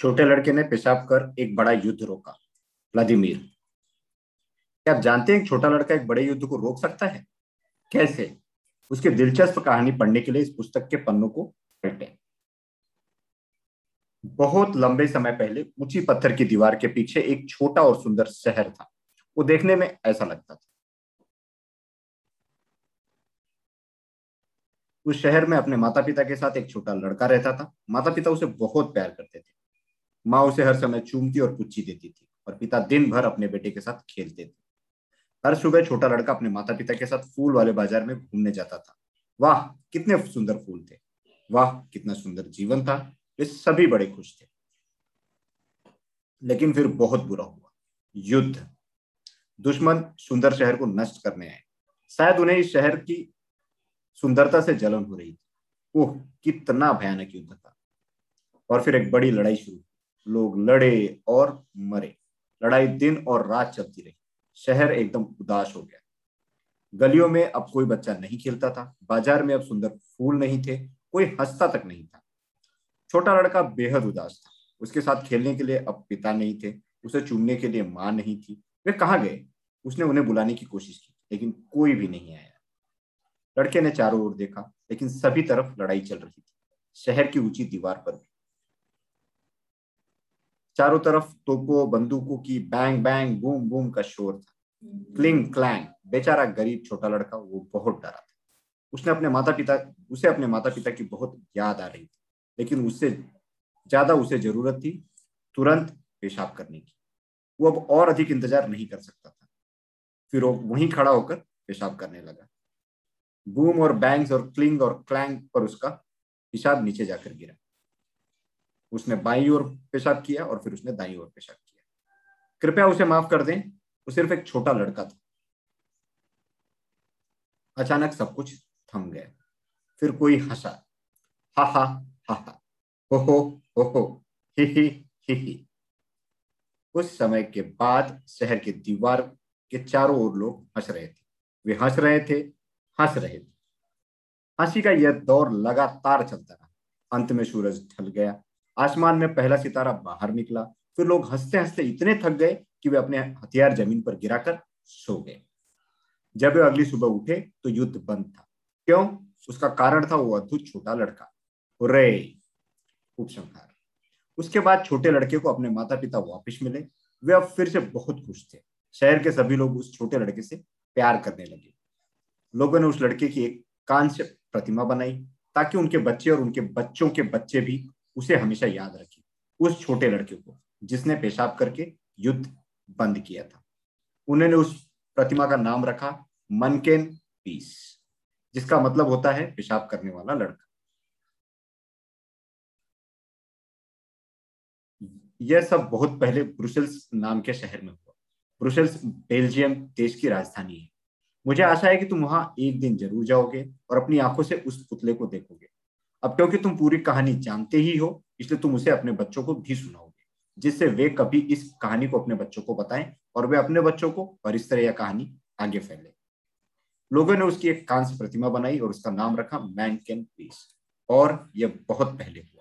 छोटे लड़के ने पेशाब कर एक बड़ा युद्ध रोका, व्लादिमीर। क्या आप जानते हैं छोटा लड़का एक बड़े युद्ध को रोक सकता है? कैसे? उसकी दिलचस्प कहानी पढ़ने के लिए इस पुस्तक के पन्नों को पलटें। बहुत लंबे समय पहले ऊँची पत्थर की दीवार के पीछे एक छोटा और सुंदर शहर था। वो देखने में ऐसा लगता था। उस शहर में अपने माता पिता के साथ एक छोटा लड़का रहता था। माता पिता उसे बहुत प्यार करते थे। माँ उसे हर समय चूमती और पुच्छी देती थी और पिता दिन भर अपने बेटे के साथ खेलते थे। हर सुबह छोटा लड़का अपने माता पिता के साथ फूल वाले बाज़ार में घूमने जाता था। वाह, कितने सुंदर फूल थे। वाह, कितना सुंदर जीवन था। वे सभी बड़े खुश थे। लेकिन फिर बहुत बुरा हुआ। युद्ध। दुश्मन सुंदर शहर को नष्ट करने आए। शायद उन्हें इस शहर की सुंदरता से जलन हो रही थी। ओह, कितना भयानक युद्ध था। और फिर एक बड़ी लड़ाई शुरू। लोग लड़े और मरे। लड़ाई दिन और रात चलती रही। शहर एकदम उदास हो गया। गलियों में अब कोई बच्चा नहीं खेलता था। बाज़ार में अब सुंदर फूल नहीं थे। कोई हंसता तक नहीं था। छोटा लड़का बेहद उदास था। उसके साथ खेलने के लिए अब पिता नहीं थे। उसे चुनने के लिए माँ नहीं थी। वे कहा गए? उसने उन्हें बुलाने की कोशिश की, लेकिन कोई भी नहीं आया। लड़के ने चारों ओर देखा, लेकिन सभी तरफ़ लड़ाई चल रही थी। शहर की ऊँची दीवार पर भी। चारों तरफ़ तोपों, बंदूकों की बैंग बैंग बूम बूम का शोर था। क्लिंग क्लैंग बेचारा गरीब छोटा लड़का, वो बहुत डरा था। उसने अपने माता पिता उसे अपने माता पिता की बहुत याद आ रही थी, लेकिन उससे ज़्यादा उसे ज़रूरत थी तुरंत पेशाब करने की। वो अब और अधिक इंतज़ार नहीं कर सकता था। फिर वो वहीं खड़ा होकर पेशाब करने लगा। बूम और बैंग्स और क्लिंग और क्लैंग पर उसका पेशाब नीचे जाकर गिरा। उसने बाई ओर पेशाब किया और फिर उसने दाई ओर पेशाब किया। कृपया उसे माफ़ कर दें, वो सिर्फ़ एक छोटा लड़का था। अचानक सब कुछ थम गया। फिर कोई हंसा। हा हा हा हा। हो हो हो हो। ही ही ही ही। कुछ समय के बाद शहर के दीवार के चारों ओर लोग हंस रहे थे। वे हंस रहे थे, हंस रहे थे। हँसी का यह दौर लगातार चलता रहा। अंत में सूरज ढल गया। आसमान में पहला सितारा बाहर निकला। फिर लोग हँसते हँसते इतने थक गए कि वे अपने हथियार ज़मीन पर गिराकर सो गए। जब वे अगली सुबह उठे तो युद्ध बंद था। क्यों? उसका कारण था वो अद्भुत छोटा लड़का। रे उपसंहार उसके बाद छोटे लड़के को अपने माता पिता वापिस मिले। वे अब फिर से बहुत खुश थे। शहर के सभी लोग उस छोटे लड़के से प्यार करने लगे। लोगों ने उस लड़के की एक कांस्य प्रतिमा बनाई ताकि उनके बच्चे और उनके बच्चों के बच्चे भी उसे हमेशा याद रखें उस छोटे लड़के को, जिसने पेशाब करके युद्ध बंद किया था। उन्होंने उस प्रतिमा का नाम रखा, मनकेन पीस, जिसका मतलब होता है पेशाब करने वाला लड़का। यह सब बहुत पहले ब्रुसेल्स नाम के शहर में हुआ। ब्रुसेल्स, बेल्जियम देश की राजधानी है। मुझे आशा है कि तुम वहाँ एक दिन ज़रूर जाओगे और अपनी आँखों से उस पुतले को देखोगे। अब क्योंकि तुम पूरी कहानी जानते ही हो, इसलिए तुम उसे अपने बच्चों को भी सुनाओगे, जिससे वे कभी इस कहानी को अपने बच्चों को बताएँ और वे अपने बच्चों को और इस तरह यह कहानी आगे फैले। लोगों ने उसकी एक कांस्य प्रतिमा बनाई और उसका नाम रखा मैन कैन पीस, और यह बहुत पहले हुआ।